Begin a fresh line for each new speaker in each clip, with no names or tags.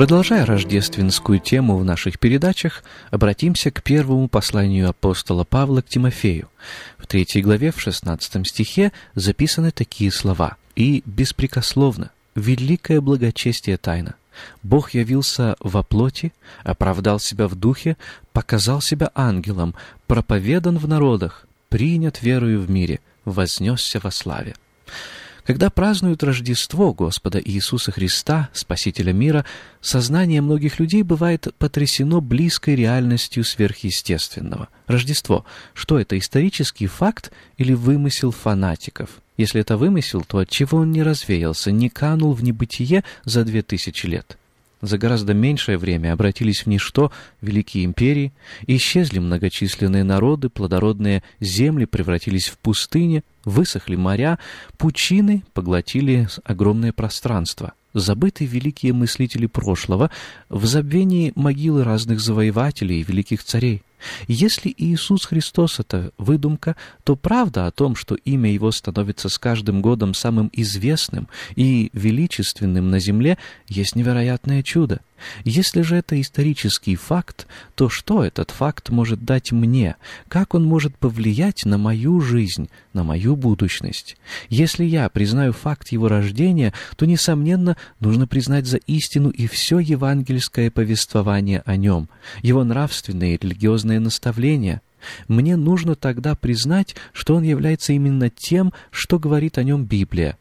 Продолжая рождественскую тему в наших передачах, обратимся к первому посланию апостола Павла к Тимофею. В третьей главе, в шестнадцатом стихе записаны такие слова «И беспрекословно, великое благочестие тайна, Бог явился во плоти, оправдал себя в духе, показал себя ангелом, проповедан в народах, принят верою в мире, вознесся во славе». Когда празднуют Рождество Господа Иисуса Христа, Спасителя мира, сознание многих людей бывает потрясено близкой реальностью сверхъестественного. Рождество — что это, исторический факт или вымысел фанатиков? Если это вымысел, то отчего он не развеялся, не канул в небытие за две тысячи лет? За гораздо меньшее время обратились в ничто великие империи, исчезли многочисленные народы, плодородные земли превратились в пустыни, высохли моря, пучины поглотили огромное пространство. Забыты великие мыслители прошлого в забвении могилы разных завоевателей и великих царей. Если Иисус Христос — это выдумка, то правда о том, что имя Его становится с каждым годом самым известным и величественным на земле, есть невероятное чудо. Если же это исторический факт, то что этот факт может дать мне? Как он может повлиять на мою жизнь, на мою будущность? Если я признаю факт его рождения, то, несомненно, нужно признать за истину и все евангельское повествование о нем, его нравственные и религиозные наставления — мне нужно тогда признать, что он является именно тем, что говорит о нем Библия,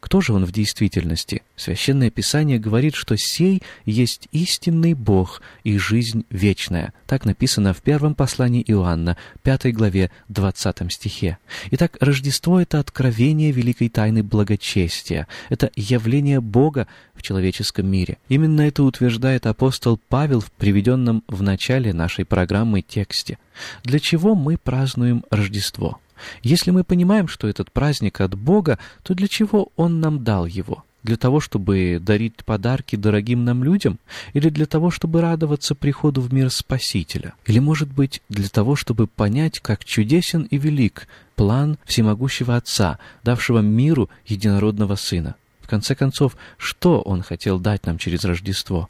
кто же он в действительности? Священное Писание говорит, что сей есть истинный Бог и жизнь вечная. Так написано в первом послании Иоанна, пятой главе, двадцатом стихе. Итак, Рождество — это откровение великой тайны благочестия. Это явление Бога в человеческом мире. Именно это утверждает апостол Павел в приведенном в начале нашей программы тексте. Для чего мы празднуем Рождество? Если мы понимаем, что этот праздник от Бога, то для чего Он нам дал его? Для того, чтобы дарить подарки дорогим нам людям? Или для того, чтобы радоваться приходу в мир Спасителя? Или, может быть, для того, чтобы понять, как чудесен и велик план всемогущего Отца, давшего миру единородного Сына? В конце концов, что Он хотел дать нам через Рождество?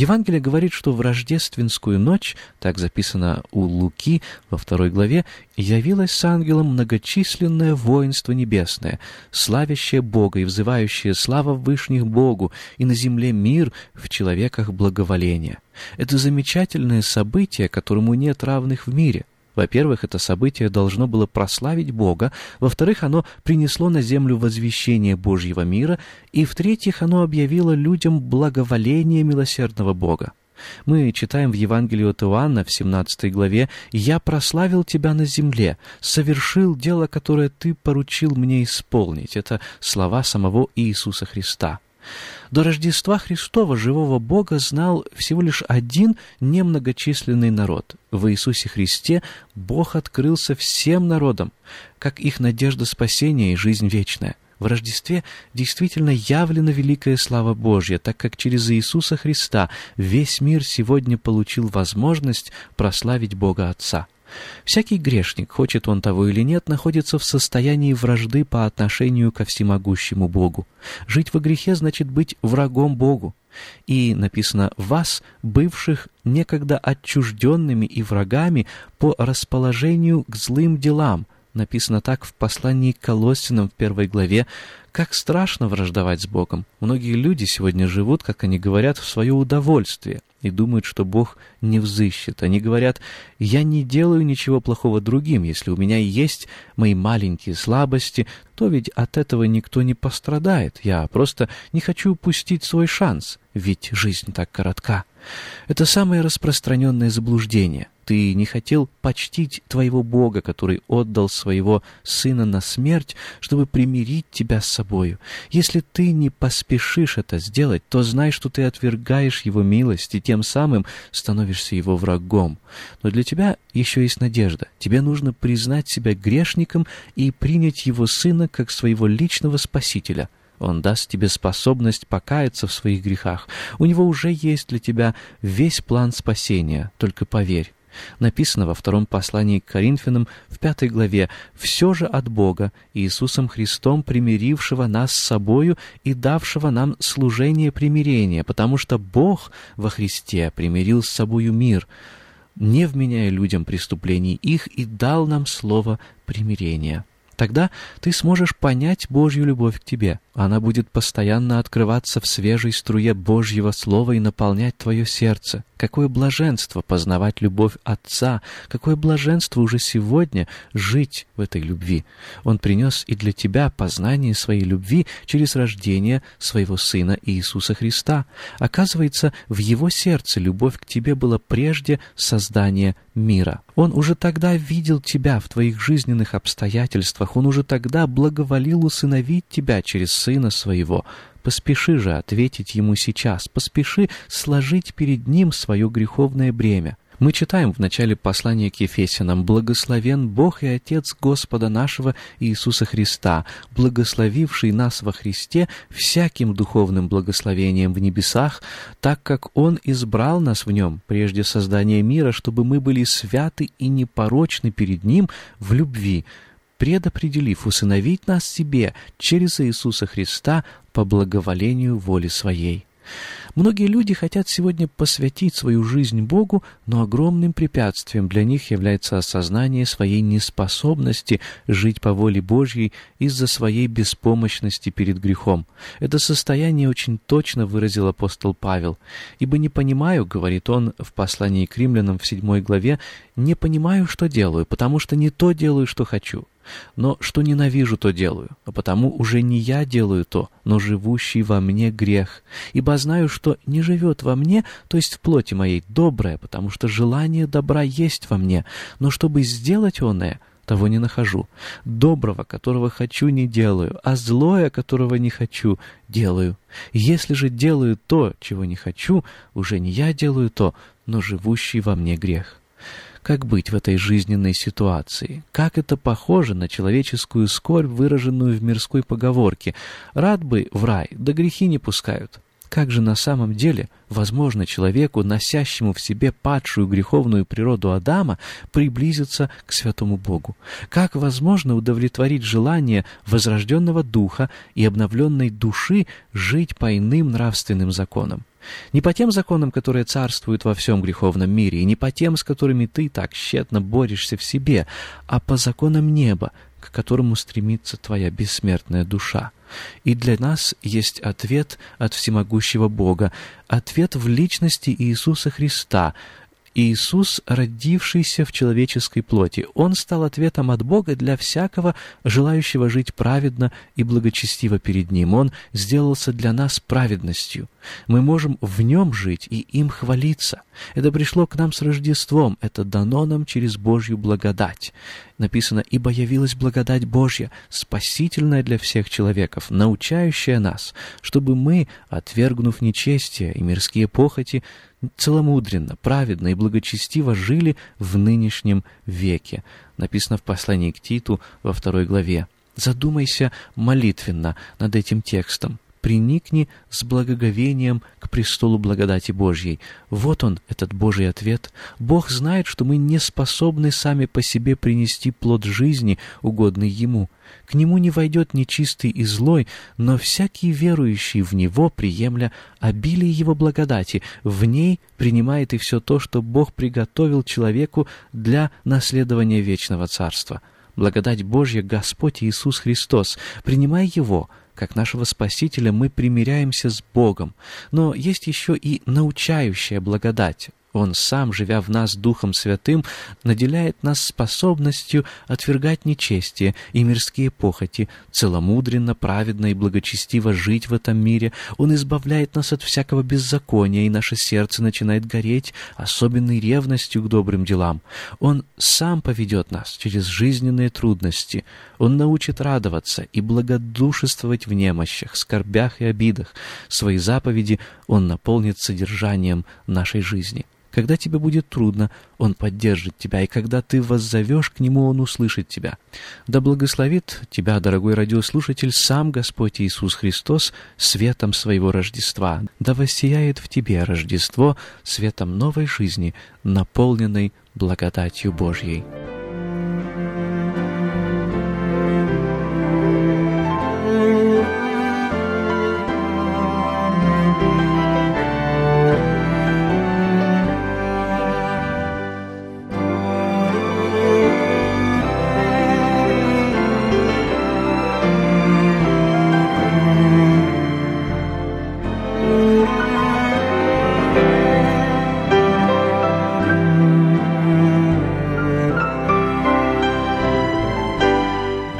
Евангелие говорит, что в рождественскую ночь, так записано у Луки во второй главе, явилось с ангелом многочисленное воинство небесное, славящее Бога и взывающее слава Вышних Богу, и на земле мир, в человеках благоволение. Это замечательное событие, которому нет равных в мире. Во-первых, это событие должно было прославить Бога, во-вторых, оно принесло на землю возвещение Божьего мира, и в-третьих, оно объявило людям благоволение милосердного Бога. Мы читаем в Евангелии от Иоанна в 17 главе «Я прославил Тебя на земле, совершил дело, которое Ты поручил мне исполнить». Это слова самого Иисуса Христа. До Рождества Христова живого Бога знал всего лишь один немногочисленный народ. В Иисусе Христе Бог открылся всем народам, как их надежда спасения и жизнь вечная. В Рождестве действительно явлена великая слава Божья, так как через Иисуса Христа весь мир сегодня получил возможность прославить Бога Отца. Всякий грешник, хочет он того или нет, находится в состоянии вражды по отношению ко всемогущему Богу. Жить во грехе значит быть врагом Богу. И написано «вас, бывших некогда отчужденными и врагами по расположению к злым делам», написано так в послании к Колоссянам в первой главе, как страшно враждовать с Богом. Многие люди сегодня живут, как они говорят, в свое удовольствие и думают, что Бог не взыщет. Они говорят, я не делаю ничего плохого другим, если у меня есть мои маленькие слабости, то ведь от этого никто не пострадает. Я просто не хочу упустить свой шанс, ведь жизнь так коротка. Это самое распространенное заблуждение. Ты не хотел почтить твоего Бога, который отдал своего Сына на смерть, чтобы примирить тебя с собою. Если ты не поспешишь это сделать, то знай, что ты отвергаешь Его милость и тем самым становишься Его врагом. Но для тебя еще есть надежда. Тебе нужно признать себя грешником и принять Его Сына как своего личного Спасителя — он даст тебе способность покаяться в своих грехах. У него уже есть для тебя весь план спасения, только поверь. Написано во втором послании к Коринфянам в пятой главе «Все же от Бога, Иисусом Христом, примирившего нас с собою и давшего нам служение примирения, потому что Бог во Христе примирил с собою мир, не вменяя людям преступлений их, и дал нам слово примирения». Тогда ты сможешь понять Божью любовь к тебе. Она будет постоянно открываться в свежей струе Божьего Слова и наполнять твое сердце. Какое блаженство познавать любовь Отца, какое блаженство уже сегодня жить в этой любви. Он принес и для тебя познание своей любви через рождение своего Сына Иисуса Христа. Оказывается, в Его сердце любовь к тебе была прежде создания мира. Он уже тогда видел тебя в твоих жизненных обстоятельствах, Он уже тогда благоволил усыновить тебя через Сына Своего, Поспеши же ответить ему сейчас, поспеши сложить перед ним свое греховное бремя. Мы читаем в начале послания к Ефесянам «Благословен Бог и Отец Господа нашего Иисуса Христа, благословивший нас во Христе всяким духовным благословением в небесах, так как Он избрал нас в Нем прежде создания мира, чтобы мы были святы и непорочны перед Ним в любви, предопределив усыновить нас себе через Иисуса Христа по благоволению воли Своей. Многие люди хотят сегодня посвятить свою жизнь Богу, но огромным препятствием для них является осознание своей неспособности жить по воле Божьей из-за своей беспомощности перед грехом. Это состояние очень точно выразил апостол Павел. «Ибо не понимаю, — говорит он в послании к римлянам в седьмой главе, — не понимаю, что делаю, потому что не то делаю, что хочу». Но что ненавижу, то делаю, а потому уже не я делаю то, но живущий во мне грех. Ибо знаю, что не живет во мне, то есть в плоти моей, доброе, потому что желание добра есть во мне, но чтобы сделать оное, того не нахожу. Доброго, которого хочу, не делаю, а злое, которого не хочу, делаю. Если же делаю то, чего не хочу, уже не я делаю то, но живущий во мне грех. Как быть в этой жизненной ситуации? Как это похоже на человеческую скорбь, выраженную в мирской поговорке «Рад бы в рай, да грехи не пускают». Как же на самом деле возможно человеку, носящему в себе падшую греховную природу Адама, приблизиться к святому Богу? Как возможно удовлетворить желание возрожденного духа и обновленной души жить по иным нравственным законам? Не по тем законам, которые царствуют во всем греховном мире, и не по тем, с которыми ты так тщетно борешься в себе, а по законам неба, к которому стремится твоя бессмертная душа. И для нас есть ответ от всемогущего Бога, ответ в личности Иисуса Христа, Иисус, родившийся в человеческой плоти. Он стал ответом от Бога для всякого, желающего жить праведно и благочестиво перед Ним. Он сделался для нас праведностью. Мы можем в Нем жить и им хвалиться. Это пришло к нам с Рождеством, это дано нам через Божью благодать. Написано, «Ибо явилась благодать Божья, спасительная для всех человеков, научающая нас, чтобы мы, отвергнув нечестие и мирские похоти, целомудренно, праведно и благочестиво жили в нынешнем веке. Написано в послании к Титу во второй главе. Задумайся молитвенно над этим текстом приникни с благоговением к престолу благодати Божьей. Вот он, этот Божий ответ. Бог знает, что мы не способны сами по себе принести плод жизни, угодный Ему. К Нему не войдет нечистый и злой, но всякий верующий в Него, приемля обилие Его благодати, в ней принимает и все то, что Бог приготовил человеку для наследования вечного Царства. Благодать Божья Господь Иисус Христос, принимай Его — как нашего Спасителя, мы примиряемся с Богом. Но есть еще и научающая благодать. Он сам, живя в нас Духом Святым, наделяет нас способностью отвергать нечестие и мирские похоти, целомудренно, праведно и благочестиво жить в этом мире. Он избавляет нас от всякого беззакония, и наше сердце начинает гореть особенной ревностью к добрым делам. Он сам поведет нас через жизненные трудности. Он научит радоваться и благодушествовать в немощах, скорбях и обидах. Свои заповеди Он наполнит содержанием нашей жизни. Когда тебе будет трудно, Он поддержит тебя, и когда ты воззовешь к Нему, Он услышит тебя. Да благословит тебя, дорогой радиослушатель, сам Господь Иисус Христос светом своего Рождества. Да воссияет в тебе Рождество светом новой жизни, наполненной благодатью Божьей.